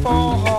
fall